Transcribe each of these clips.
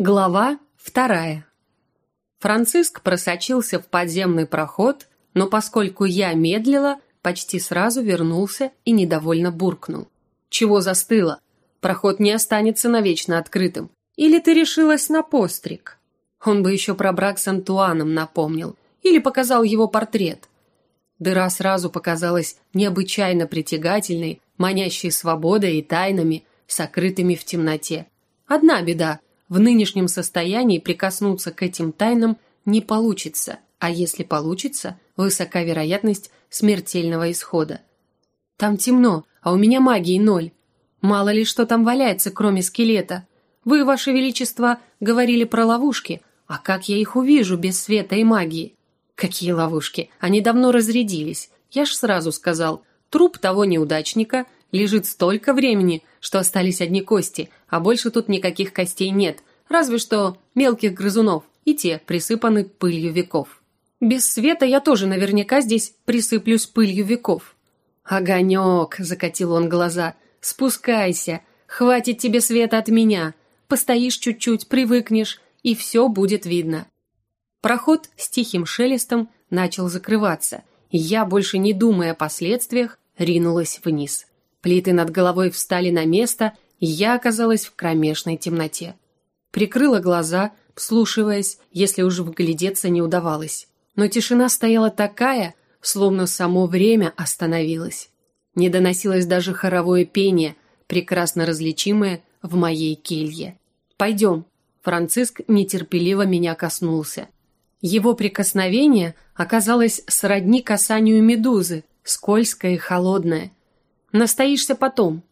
Глава вторая. Франциск просочился в подземный проход, но поскольку я медлила, почти сразу вернулся и недовольно буркнул. «Чего застыло? Проход не останется навечно открытым. Или ты решилась на постриг?» Он бы еще про брак с Антуаном напомнил. Или показал его портрет. Дыра сразу показалась необычайно притягательной, манящей свободой и тайнами, сокрытыми в темноте. Одна беда – в нынешнем состоянии прикоснуться к этим тайнам не получится, а если получится, высока вероятность смертельного исхода. Там темно, а у меня магии ноль. Мало ли что там валяется, кроме скелета. Вы, Ваше Величество, говорили про ловушки, а как я их увижу без света и магии? Какие ловушки? Они давно разрядились. Я ж сразу сказал, труп того неудачника – лежит столько времени, что остались одни кости, а больше тут никаких костей нет, разве что мелких грызунов, и те присыпаны пылью веков. Без света я тоже наверняка здесь присыплюсь пылью веков. «Огонек!» – закатил он глаза. «Спускайся! Хватит тебе света от меня! Постоишь чуть-чуть, привыкнешь, и все будет видно!» Проход с тихим шелестом начал закрываться, и я, больше не думая о последствиях, ринулась вниз. Плиты над головой встали на место, и я оказалась в кромешной темноте. Прикрыла глаза, вслушиваясь, если уже вглядеться не удавалось. Но тишина стояла такая, словно само время остановилось. Не доносилось даже хоровое пение, прекрасно различимое в моей келье. «Пойдем». Франциск нетерпеливо меня коснулся. Его прикосновение оказалось сродни касанию медузы, скользкое и холодное. Настоишься потом.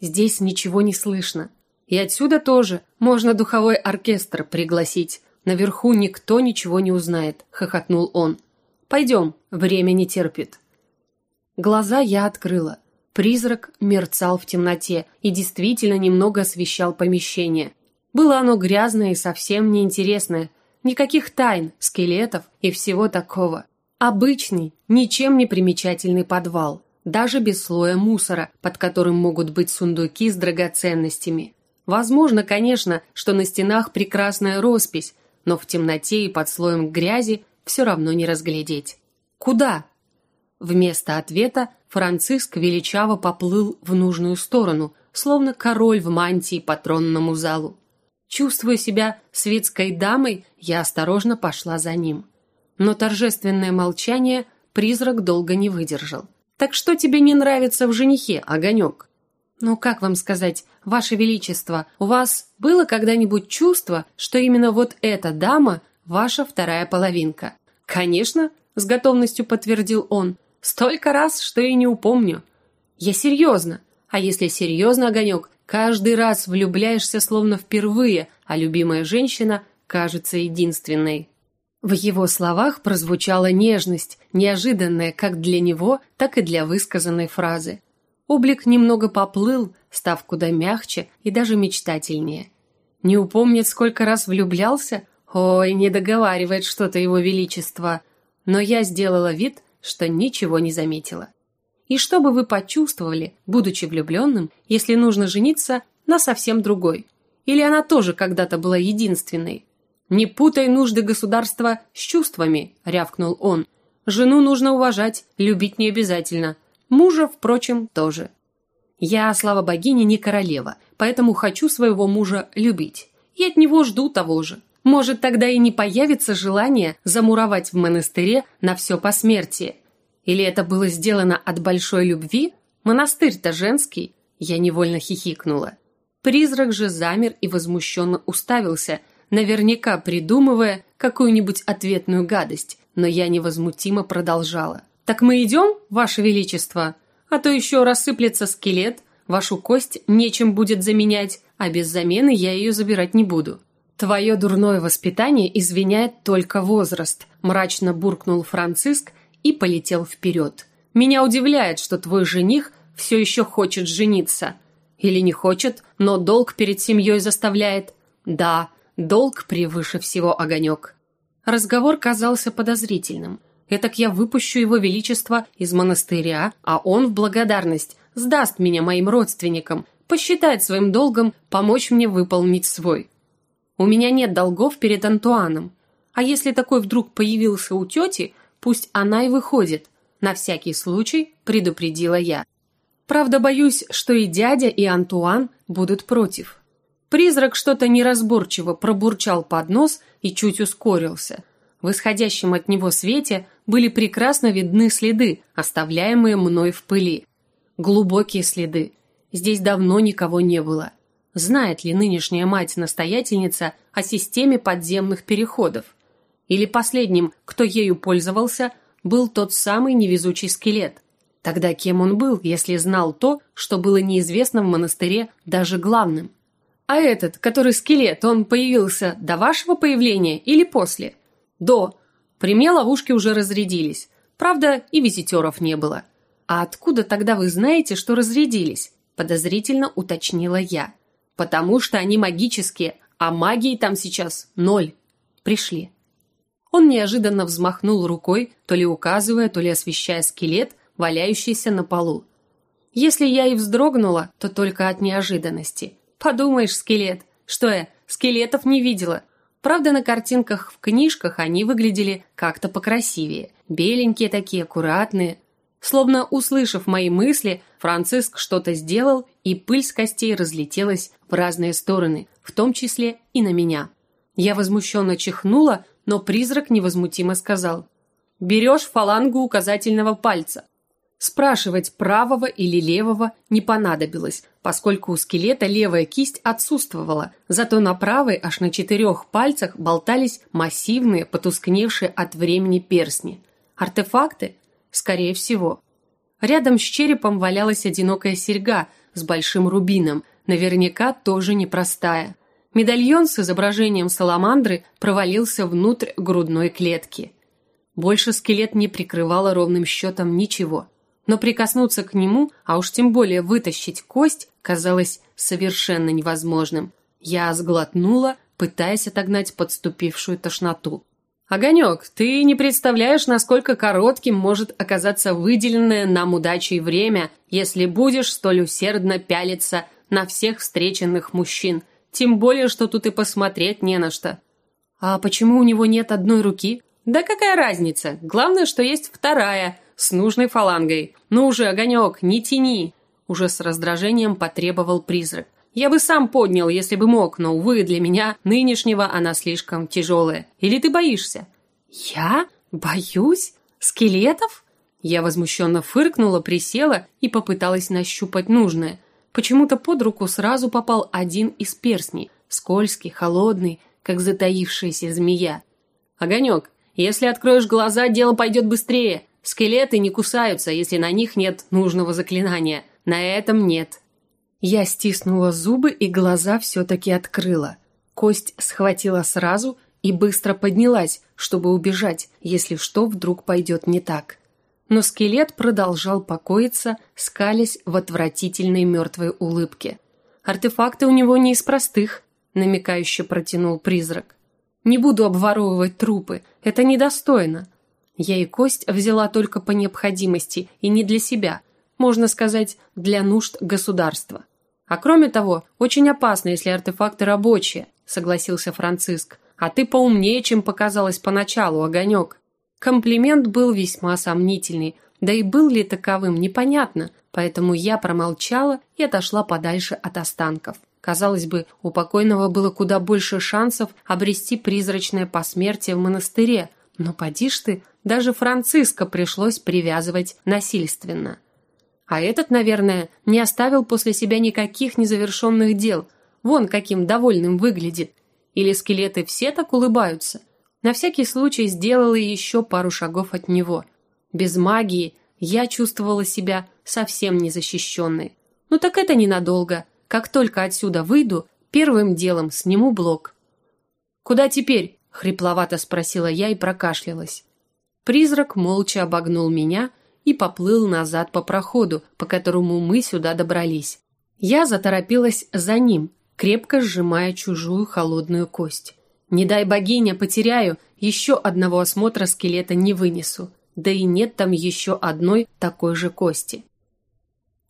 Здесь ничего не слышно. И отсюда тоже можно духовой оркестр пригласить. Наверху никто ничего не узнает, хохотнул он. Пойдем, время не терпит. Глаза я открыла. Призрак мерцал в темноте и действительно немного освещал помещение. Было оно грязное и совсем неинтересное. Никаких тайн, скелетов и всего такого. Обычный, ничем не примечательный подвал даже без слоя мусора, под которым могут быть сундуки с драгоценностями. Возможно, конечно, что на стенах прекрасная роспись, но в темноте и под слоем грязи все равно не разглядеть. Куда? Вместо ответа Франциск величаво поплыл в нужную сторону, словно король в мантии по тронному залу. Чувствуя себя светской дамой, я осторожно пошла за ним. Но торжественное молчание призрак долго не выдержал. Так что тебе не нравится в женихе, Огонек? Ну, как вам сказать, Ваше Величество, у вас было когда-нибудь чувство, что именно вот эта дама ваша вторая половинка? Конечно, с готовностью подтвердил он. Столько раз, что и не упомню. Я серьезно. А если серьезно, Огонек, каждый раз влюбляешься словно впервые, а любимая женщина кажется единственной. В его словах прозвучала нежность, неожиданная как для него, так и для высказанной фразы. Облик немного поплыл, став куда мягче и даже мечтательнее. Не упомнит, сколько раз влюблялся? Ой, не договаривает что-то его величество. Но я сделала вид, что ничего не заметила. И что бы вы почувствовали, будучи влюбленным, если нужно жениться на совсем другой? Или она тоже когда-то была единственной? «Не путай нужды государства с чувствами», – рявкнул он. «Жену нужно уважать, любить не обязательно. Мужа, впрочем, тоже. Я, слава богине, не королева, поэтому хочу своего мужа любить. И от него жду того же. Может, тогда и не появится желание замуровать в монастыре на все посмертие. Или это было сделано от большой любви? Монастырь-то женский. Я невольно хихикнула. Призрак же замер и возмущенно уставился – наверняка придумывая какую-нибудь ответную гадость, но я невозмутимо продолжала. «Так мы идем, Ваше Величество? А то еще рассыплется скелет, вашу кость нечем будет заменять, а без замены я ее забирать не буду». «Твое дурное воспитание извиняет только возраст», мрачно буркнул Франциск и полетел вперед. «Меня удивляет, что твой жених все еще хочет жениться. Или не хочет, но долг перед семьей заставляет. Да, Долг превыше всего огонек. Разговор казался подозрительным. Этак я выпущу его величество из монастыря, а он в благодарность сдаст меня моим родственникам, посчитает своим долгом помочь мне выполнить свой. У меня нет долгов перед Антуаном. А если такой вдруг появился у тети, пусть она и выходит. На всякий случай предупредила я. Правда, боюсь, что и дядя, и Антуан будут против. Призрак что-то неразборчиво пробурчал под нос и чуть ускорился. В исходящем от него свете были прекрасно видны следы, оставляемые мной в пыли. Глубокие следы. Здесь давно никого не было. Знает ли нынешняя мать-настоятельница о системе подземных переходов? Или последним, кто ею пользовался, был тот самый невезучий скелет? Тогда кем он был, если знал то, что было неизвестно в монастыре даже главным? А этот, который скелет, он появился до вашего появления или после? До. При мне ловушки уже разрядились. Правда, и визитеров не было. А откуда тогда вы знаете, что разрядились? Подозрительно уточнила я. Потому что они магические, а магии там сейчас ноль. Пришли. Он неожиданно взмахнул рукой, то ли указывая, то ли освещая скелет, валяющийся на полу. Если я и вздрогнула, то только от неожиданности. Подумаешь, скелет. Что я, скелетов не видела. Правда, на картинках в книжках они выглядели как-то покрасивее. Беленькие такие, аккуратные. Словно услышав мои мысли, Франциск что-то сделал, и пыль с костей разлетелась в разные стороны, в том числе и на меня. Я возмущенно чихнула, но призрак невозмутимо сказал. «Берешь фалангу указательного пальца. Спрашивать правого или левого не понадобилось, поскольку у скелета левая кисть отсутствовала, зато на правой аж на четырех пальцах болтались массивные, потускневшие от времени перстни. Артефакты? Скорее всего. Рядом с черепом валялась одинокая серьга с большим рубином, наверняка тоже непростая. Медальон с изображением саламандры провалился внутрь грудной клетки. Больше скелет не прикрывало ровным счетом ничего – но прикоснуться к нему, а уж тем более вытащить кость, казалось совершенно невозможным. Я сглотнула, пытаясь отогнать подступившую тошноту. «Огонек, ты не представляешь, насколько коротким может оказаться выделенное нам удачей время, если будешь столь усердно пялиться на всех встреченных мужчин, тем более, что тут и посмотреть не на что». «А почему у него нет одной руки?» «Да какая разница? Главное, что есть вторая», с нужной фалангой. Ну уже, огонек, не тяни!» Уже с раздражением потребовал призрак. «Я бы сам поднял, если бы мог, но, увы, для меня нынешнего она слишком тяжелая. Или ты боишься?» «Я? Боюсь? Скелетов?» Я возмущенно фыркнула, присела и попыталась нащупать нужное. Почему-то под руку сразу попал один из перстней, скользкий, холодный, как затаившаяся змея. «Огонек, если откроешь глаза, дело пойдет быстрее. Скелеты не кусаются, если на них нет нужного заклинания. На этом нет. Я стиснула зубы и глаза все-таки открыла. Кость схватила сразу и быстро поднялась, чтобы убежать, если что вдруг пойдет не так. Но скелет продолжал покоиться, скалясь в отвратительной мертвой улыбке. «Артефакты у него не из простых», — намекающе протянул призрак. «Не буду обворовывать трупы, это недостойно. Я и кость взяла только по необходимости и не для себя, можно сказать, для нужд государства. А кроме того, очень опасно, если артефакты рабочие, согласился Франциск. А ты поумнее, чем показалось поначалу, огонек. Комплимент был весьма сомнительный, да и был ли таковым, непонятно, поэтому я промолчала и отошла подальше от останков. Казалось бы, у покойного было куда больше шансов обрести призрачное посмертие в монастыре, но поди ж ты, даже Франциска пришлось привязывать насильственно. А этот, наверное, не оставил после себя никаких незавершенных дел. Вон каким довольным выглядит. Или скелеты все так улыбаются. На всякий случай сделала еще пару шагов от него. Без магии я чувствовала себя совсем незащищенной. Ну так это ненадолго. Как только отсюда выйду, первым делом сниму блок. «Куда теперь?» – хрипловато спросила я и прокашлялась. Призрак молча обогнул меня и поплыл назад по проходу, по которому мы сюда добрались. Я заторопилась за ним, крепко сжимая чужую холодную кость. Не дай богиня, потеряю, еще одного осмотра скелета не вынесу. Да и нет там еще одной такой же кости.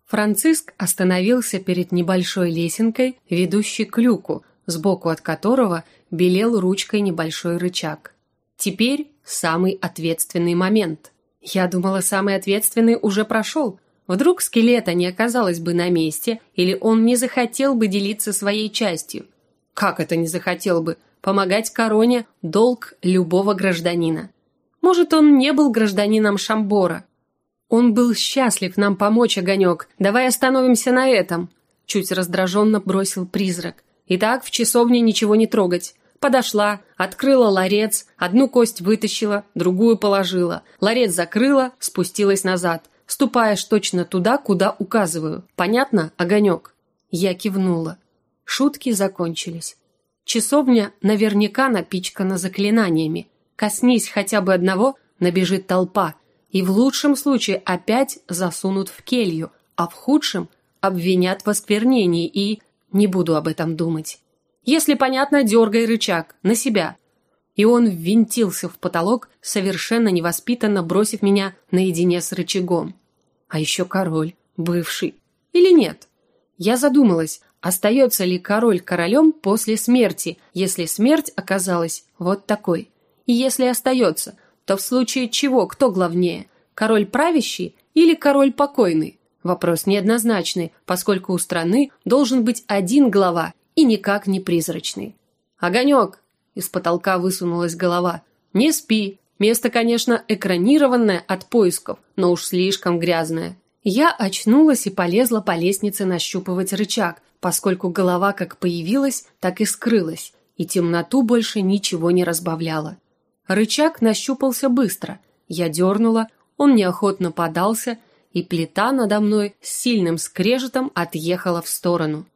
Франциск остановился перед небольшой лесенкой, ведущей к люку, сбоку от которого белел ручкой небольшой рычаг. Теперь самый ответственный момент. Я думала, самый ответственный уже прошел. Вдруг скелета не оказалось бы на месте, или он не захотел бы делиться своей частью. Как это не захотел бы? Помогать короне – долг любого гражданина. Может, он не был гражданином Шамбора. Он был счастлив нам помочь, Огонек. Давай остановимся на этом. Чуть раздраженно бросил призрак. Итак, в часовне ничего не трогать. Подошла, открыла ларец, одну кость вытащила, другую положила. Ларец закрыла, спустилась назад. Ступаешь точно туда, куда указываю. Понятно, Огонек? Я кивнула. Шутки закончились. Часовня наверняка напичкана заклинаниями. Коснись хотя бы одного, набежит толпа, и в лучшем случае опять засунут в келью, а в худшем обвинят в осквернении и... Не буду об этом думать. Если понятно, дергай рычаг, на себя. И он ввинтился в потолок, совершенно невоспитанно бросив меня наедине с рычагом. А еще король, бывший. Или нет? Я задумалась, остается ли король королем после смерти, если смерть оказалась вот такой. И если остается, то в случае чего кто главнее, король правящий или король покойный? Вопрос неоднозначный, поскольку у страны должен быть один глава и никак не призрачный. «Огонек!» – из потолка высунулась голова. «Не спи. Место, конечно, экранированное от поисков, но уж слишком грязное». Я очнулась и полезла по лестнице нащупывать рычаг, поскольку голова как появилась, так и скрылась, и темноту больше ничего не разбавляла. Рычаг нащупался быстро. Я дернула, он неохотно подался, и плита надо мной с сильным скрежетом отъехала в сторону.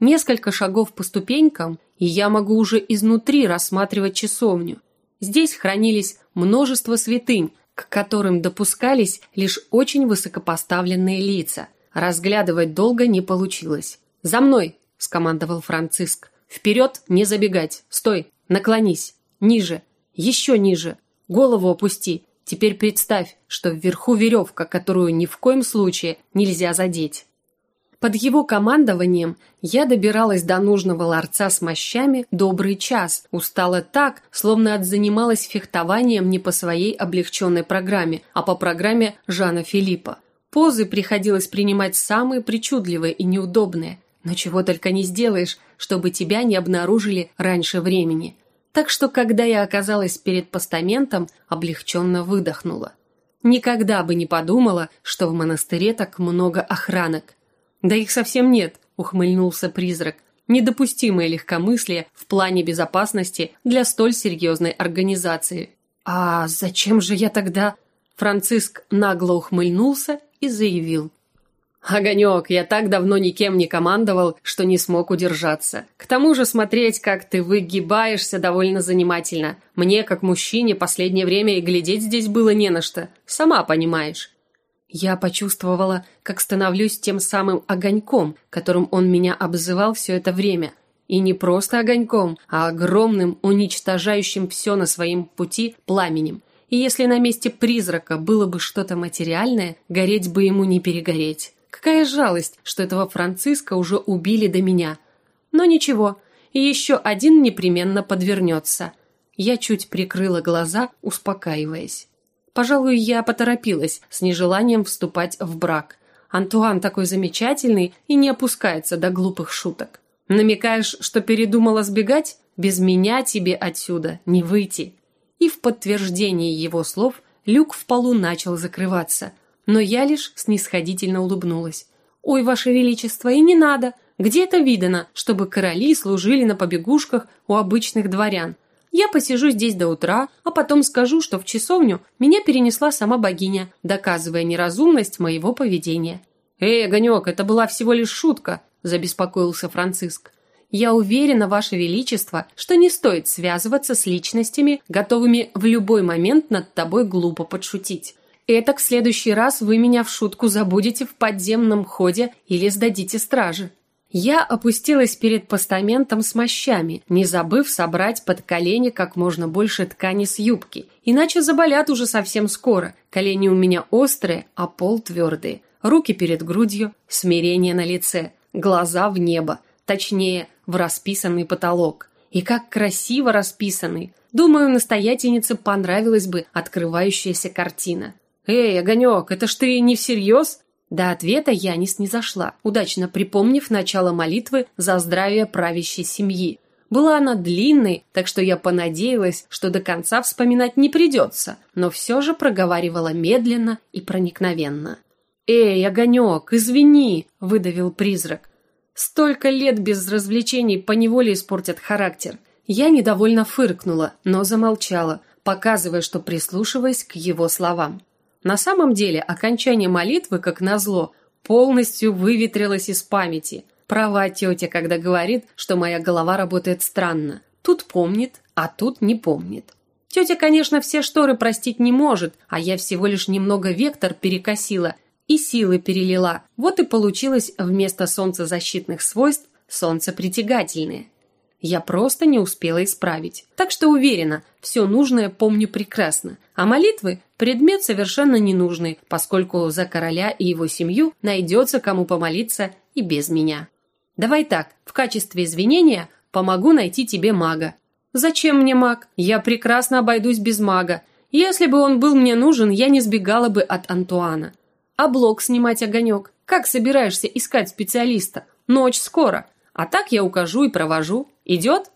Несколько шагов по ступенькам, и я могу уже изнутри рассматривать часовню. Здесь хранились множество святынь, к которым допускались лишь очень высокопоставленные лица. Разглядывать долго не получилось. «За мной!» – скомандовал Франциск. «Вперед, не забегать! Стой! Наклонись! Ниже! Еще ниже! Голову опусти! Теперь представь, что вверху веревка, которую ни в коем случае нельзя задеть!» Под его командованием я добиралась до нужного ларца с мощами добрый час, устала так, словно отзанималась фехтованием не по своей облегченной программе, а по программе Жана Филиппа. Позы приходилось принимать самые причудливые и неудобные, но чего только не сделаешь, чтобы тебя не обнаружили раньше времени. Так что, когда я оказалась перед постаментом, облегченно выдохнула. Никогда бы не подумала, что в монастыре так много охранок. Да их совсем нет, ухмыльнулся призрак. Недопустимое легкомыслие в плане безопасности для столь серьезной организации. А зачем же я тогда? Франциск нагло ухмыльнулся и заявил. «Огонек, я так давно никем не командовал, что не смог удержаться. К тому же смотреть, как ты выгибаешься, довольно занимательно. Мне, как мужчине, последнее время и глядеть здесь было не на что. Сама понимаешь». Я почувствовала, как становлюсь тем самым огоньком, которым он меня обзывал все это время. И не просто огоньком, а огромным, уничтожающим все на своем пути пламенем. И если на месте призрака было бы что-то материальное, гореть бы ему не перегореть. Какая жалость, что этого Франциска уже убили до меня. Но ничего, еще один непременно подвернется. Я чуть прикрыла глаза, успокаиваясь. Пожалуй, я поторопилась с нежеланием вступать в брак. Антуан такой замечательный и не опускается до глупых шуток. Намекаешь, что передумала сбегать? Без меня тебе отсюда не выйти. И в подтверждение его слов люк в полу начал закрываться – но я лишь снисходительно улыбнулась. «Ой, Ваше Величество, и не надо! Где это видано, чтобы короли служили на побегушках у обычных дворян? Я посижу здесь до утра, а потом скажу, что в часовню меня перенесла сама богиня, доказывая неразумность моего поведения». «Эй, Огонек, это была всего лишь шутка», – забеспокоился Франциск. «Я уверена, Ваше Величество, что не стоит связываться с личностями, готовыми в любой момент над тобой глупо подшутить. Это в следующий раз вы меня в шутку забудете в подземном ходе или сдадите страже. Я опустилась перед постаментом с мощами, не забыв собрать под колени как можно больше ткани с юбки. Иначе заболят уже совсем скоро. Колени у меня острые, а пол твердый. Руки перед грудью, смирение на лице, глаза в небо. точнее, в расписанный потолок. И как красиво расписанный. Думаю, настоятельнице понравилась бы открывающаяся картина. «Эй, Огонек, это ж ты не всерьез?» До ответа я не снизошла, удачно припомнив начало молитвы за здравие правящей семьи. Была она длинной, так что я понадеялась, что до конца вспоминать не придется, но все же проговаривала медленно и проникновенно. «Эй, Огонек, извини!» – выдавил призрак. «Столько лет без развлечений поневоле испортят характер». Я недовольно фыркнула, но замолчала, показывая, что прислушиваясь к его словам. На самом деле, окончание молитвы, как назло, полностью выветрилось из памяти. Права тетя, когда говорит, что моя голова работает странно. Тут помнит, а тут не помнит. Тетя, конечно, все шторы простить не может, а я всего лишь немного вектор перекосила и силы перелила. Вот и получилось вместо солнцезащитных свойств солнцепритягательные. Я просто не успела исправить. Так что уверена, все нужное помню прекрасно. А молитвы – предмет совершенно ненужный, поскольку за короля и его семью найдется кому помолиться и без меня. Давай так, в качестве извинения помогу найти тебе мага. Зачем мне маг? Я прекрасно обойдусь без мага. Если бы он был мне нужен, я не сбегала бы от Антуана. А блок снимать огонек? Как собираешься искать специалиста? Ночь скоро. А так я укажу и провожу. Идет?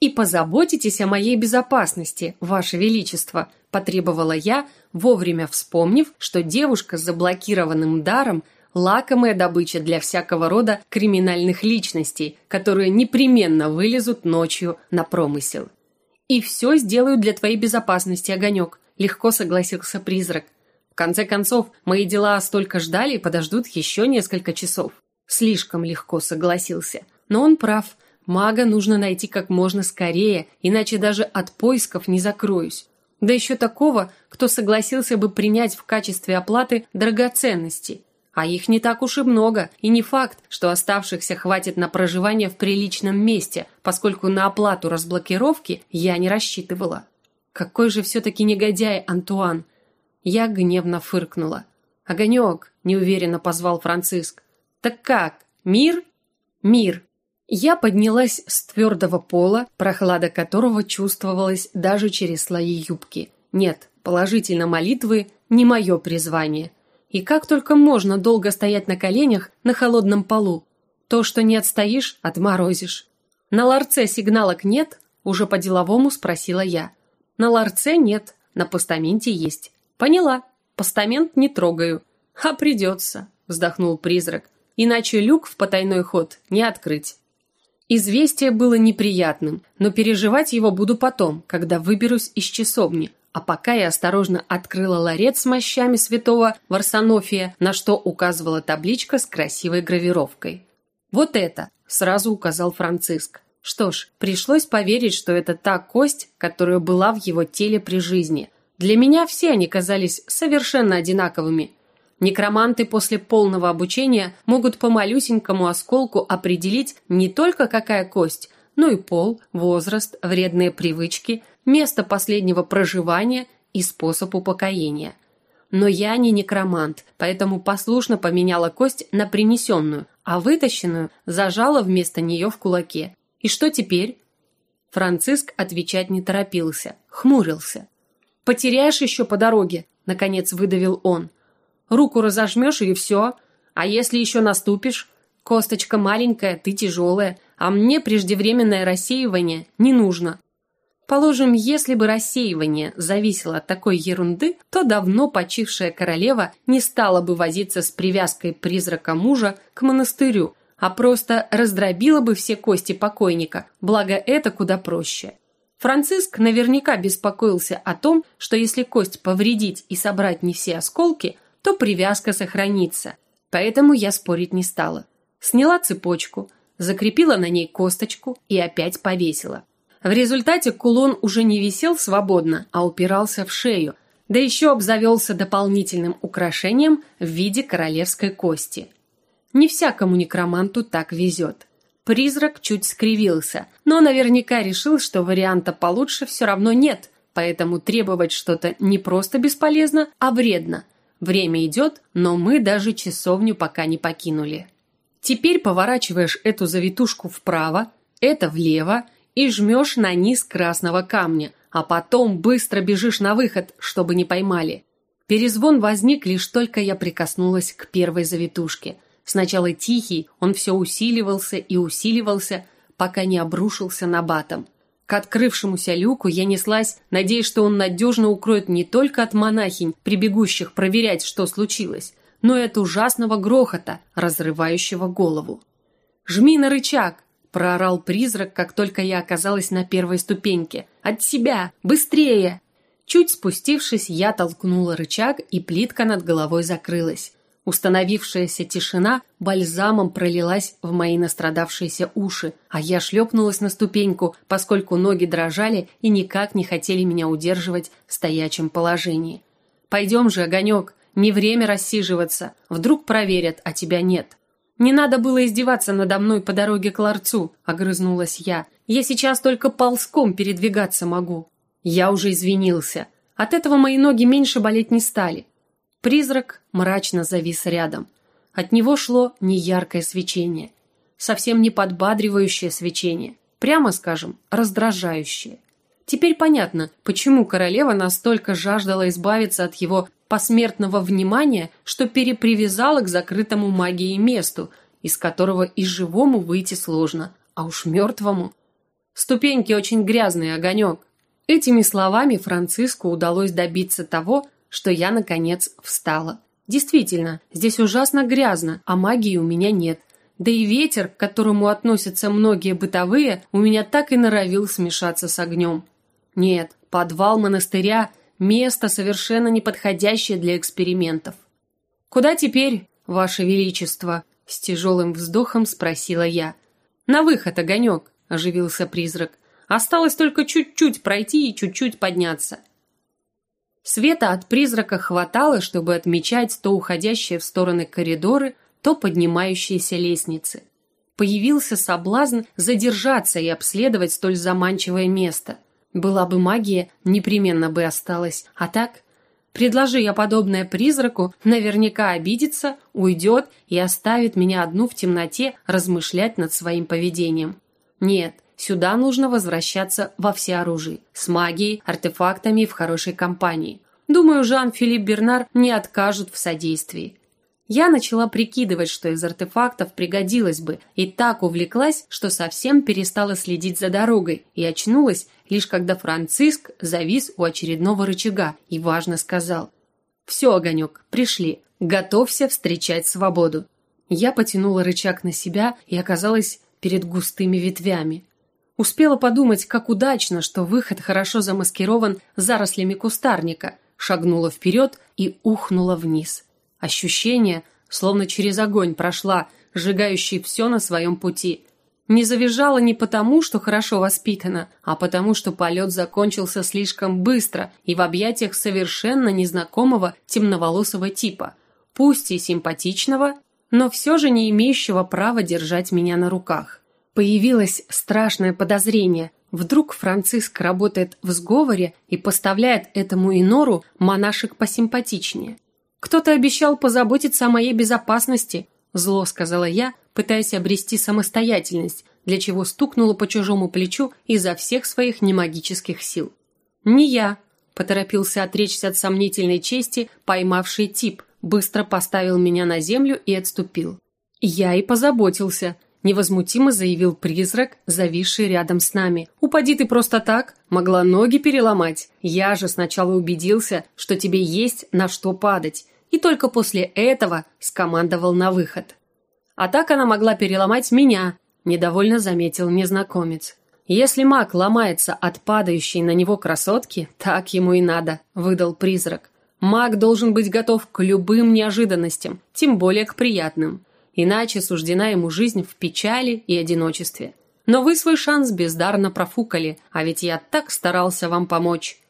И позаботитесь о моей безопасности, Ваше Величество, потребовала я, вовремя вспомнив, что девушка с заблокированным даром лакомая добыча для всякого рода криминальных личностей, которые непременно вылезут ночью на промысел. «И все сделаю для твоей безопасности, Огонек», – легко согласился призрак. «В конце концов, мои дела столько ждали и подождут еще несколько часов». Слишком легко согласился. Но он прав. Мага нужно найти как можно скорее, иначе даже от поисков не закроюсь. Да еще такого, кто согласился бы принять в качестве оплаты драгоценности. А их не так уж и много, и не факт, что оставшихся хватит на проживание в приличном месте, поскольку на оплату разблокировки я не рассчитывала. Какой же все-таки негодяй Антуан! Я гневно фыркнула. «Огонек!» – неуверенно позвал Франциск. «Так как? Мир?» «Мир!» Я поднялась с твердого пола, прохлада которого чувствовалась даже через слои юбки. Нет, положительно молитвы не мое призвание. И как только можно долго стоять на коленях на холодном полу? То, что не отстоишь, отморозишь. На ларце сигналок нет? Уже по-деловому спросила я. На ларце нет, на постаменте есть. Поняла, постамент не трогаю. А придется, вздохнул призрак. Иначе люк в потайной ход не открыть. Известие было неприятным, но переживать его буду потом, когда выберусь из часовни. А пока я осторожно открыла ларец с мощами святого Варсонофия, на что указывала табличка с красивой гравировкой. «Вот это!» – сразу указал Франциск. Что ж, пришлось поверить, что это та кость, которая была в его теле при жизни. Для меня все они казались совершенно одинаковыми – Некроманты после полного обучения могут по малюсенькому осколку определить не только какая кость, но и пол, возраст, вредные привычки, место последнего проживания и способ упокоения. Но я не некромант, поэтому послушно поменяла кость на принесенную, а вытащенную зажала вместо нее в кулаке. И что теперь? Франциск отвечать не торопился, хмурился. «Потеряешь еще по дороге», — наконец выдавил он. Руку разожмешь и все. А если еще наступишь? Косточка маленькая, ты тяжелая, а мне преждевременное рассеивание не нужно. Положим, если бы рассеивание зависело от такой ерунды, то давно почившая королева не стала бы возиться с привязкой призрака мужа к монастырю, а просто раздробила бы все кости покойника, благо это куда проще. Франциск наверняка беспокоился о том, что если кость повредить и собрать не все осколки, то привязка сохранится. Поэтому я спорить не стала. Сняла цепочку, закрепила на ней косточку и опять повесила. В результате кулон уже не висел свободно, а упирался в шею, да еще обзавелся дополнительным украшением в виде королевской кости. Не всякому некроманту так везет. Призрак чуть скривился, но наверняка решил, что варианта получше все равно нет, поэтому требовать что-то не просто бесполезно, а вредно, Время идет, но мы даже часовню пока не покинули. Теперь поворачиваешь эту завитушку вправо, это влево и жмешь на низ красного камня, а потом быстро бежишь на выход, чтобы не поймали. Перезвон возник лишь только я прикоснулась к первой завитушке. Сначала тихий, он все усиливался и усиливался, пока не обрушился на батом. К открывшемуся люку я неслась, надеясь, что он надежно укроет не только от монахинь, прибегущих проверять, что случилось, но и от ужасного грохота, разрывающего голову. «Жми на рычаг!» – проорал призрак, как только я оказалась на первой ступеньке. «От себя! Быстрее!» Чуть спустившись, я толкнула рычаг, и плитка над головой закрылась. Установившаяся тишина бальзамом пролилась в мои настрадавшиеся уши, а я шлепнулась на ступеньку, поскольку ноги дрожали и никак не хотели меня удерживать в стоячем положении. «Пойдем же, огонек, не время рассиживаться, вдруг проверят, а тебя нет». «Не надо было издеваться надо мной по дороге к ларцу», — огрызнулась я. «Я сейчас только ползком передвигаться могу». Я уже извинился. От этого мои ноги меньше болеть не стали. Призрак мрачно завис рядом. От него шло неяркое свечение. Совсем не подбадривающее свечение. Прямо скажем, раздражающее. Теперь понятно, почему королева настолько жаждала избавиться от его посмертного внимания, что перепривязала к закрытому магией месту, из которого и живому выйти сложно, а уж мертвому. Ступеньки очень грязный огонек. Этими словами Франциску удалось добиться того, что я, наконец, встала. Действительно, здесь ужасно грязно, а магии у меня нет. Да и ветер, к которому относятся многие бытовые, у меня так и норовил смешаться с огнем. Нет, подвал монастыря – место совершенно неподходящее для экспериментов. «Куда теперь, Ваше Величество?» – с тяжелым вздохом спросила я. «На выход, огонек», – оживился призрак. «Осталось только чуть-чуть пройти и чуть-чуть подняться». Света от призрака хватало, чтобы отмечать то уходящие в стороны коридоры, то поднимающиеся лестницы. Появился соблазн задержаться и обследовать столь заманчивое место. Была бы магия, непременно бы осталась, а так... Предложи я подобное призраку, наверняка обидится, уйдет и оставит меня одну в темноте размышлять над своим поведением. Нет, Сюда нужно возвращаться во всеоружии, с магией, артефактами и в хорошей компании. Думаю, Жан-Филипп Бернар не откажет в содействии. Я начала прикидывать, что из артефактов пригодилось бы, и так увлеклась, что совсем перестала следить за дорогой и очнулась, лишь когда Франциск завис у очередного рычага и важно сказал «Все, Огонек, пришли, готовься встречать свободу». Я потянула рычаг на себя и оказалась перед густыми ветвями. Успела подумать, как удачно, что выход хорошо замаскирован зарослями кустарника, шагнула вперед и ухнула вниз. Ощущение, словно через огонь прошла, сжигающий все на своем пути. Не завизжала не потому, что хорошо воспитана, а потому, что полет закончился слишком быстро и в объятиях совершенно незнакомого темноволосого типа, пусть и симпатичного, но все же не имеющего права держать меня на руках. Появилось страшное подозрение. Вдруг Франциск работает в сговоре и поставляет этому инору монашек посимпатичнее. «Кто-то обещал позаботиться о моей безопасности», зло сказала я, пытаясь обрести самостоятельность, для чего стукнула по чужому плечу изо всех своих немагических сил. «Не я», – поторопился отречься от сомнительной чести, поймавший тип, быстро поставил меня на землю и отступил. «Я и позаботился», невозмутимо заявил призрак, зависший рядом с нами. «Упади ты просто так, могла ноги переломать. Я же сначала убедился, что тебе есть на что падать, и только после этого скомандовал на выход. А так она могла переломать меня», – недовольно заметил незнакомец. «Если маг ломается от падающей на него красотки, так ему и надо», – выдал призрак. «Маг должен быть готов к любым неожиданностям, тем более к приятным иначе суждена ему жизнь в печали и одиночестве. Но вы свой шанс бездарно профукали, а ведь я так старался вам помочь.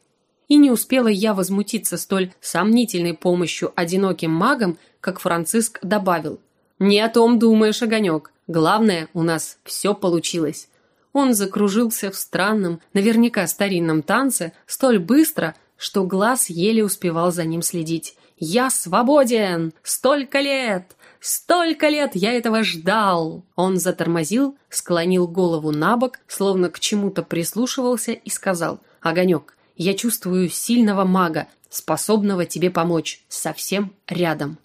И не успела я возмутиться столь сомнительной помощью одиноким магам, как Франциск добавил. «Не о том думаешь, Огонек. Главное, у нас все получилось». Он закружился в странном, наверняка старинном танце столь быстро, что глаз еле успевал за ним следить. «Я свободен! Столько лет! Столько лет я этого ждал!» Он затормозил, склонил голову на бок, словно к чему-то прислушивался и сказал «Огонек, я чувствую сильного мага, способного тебе помочь, совсем рядом».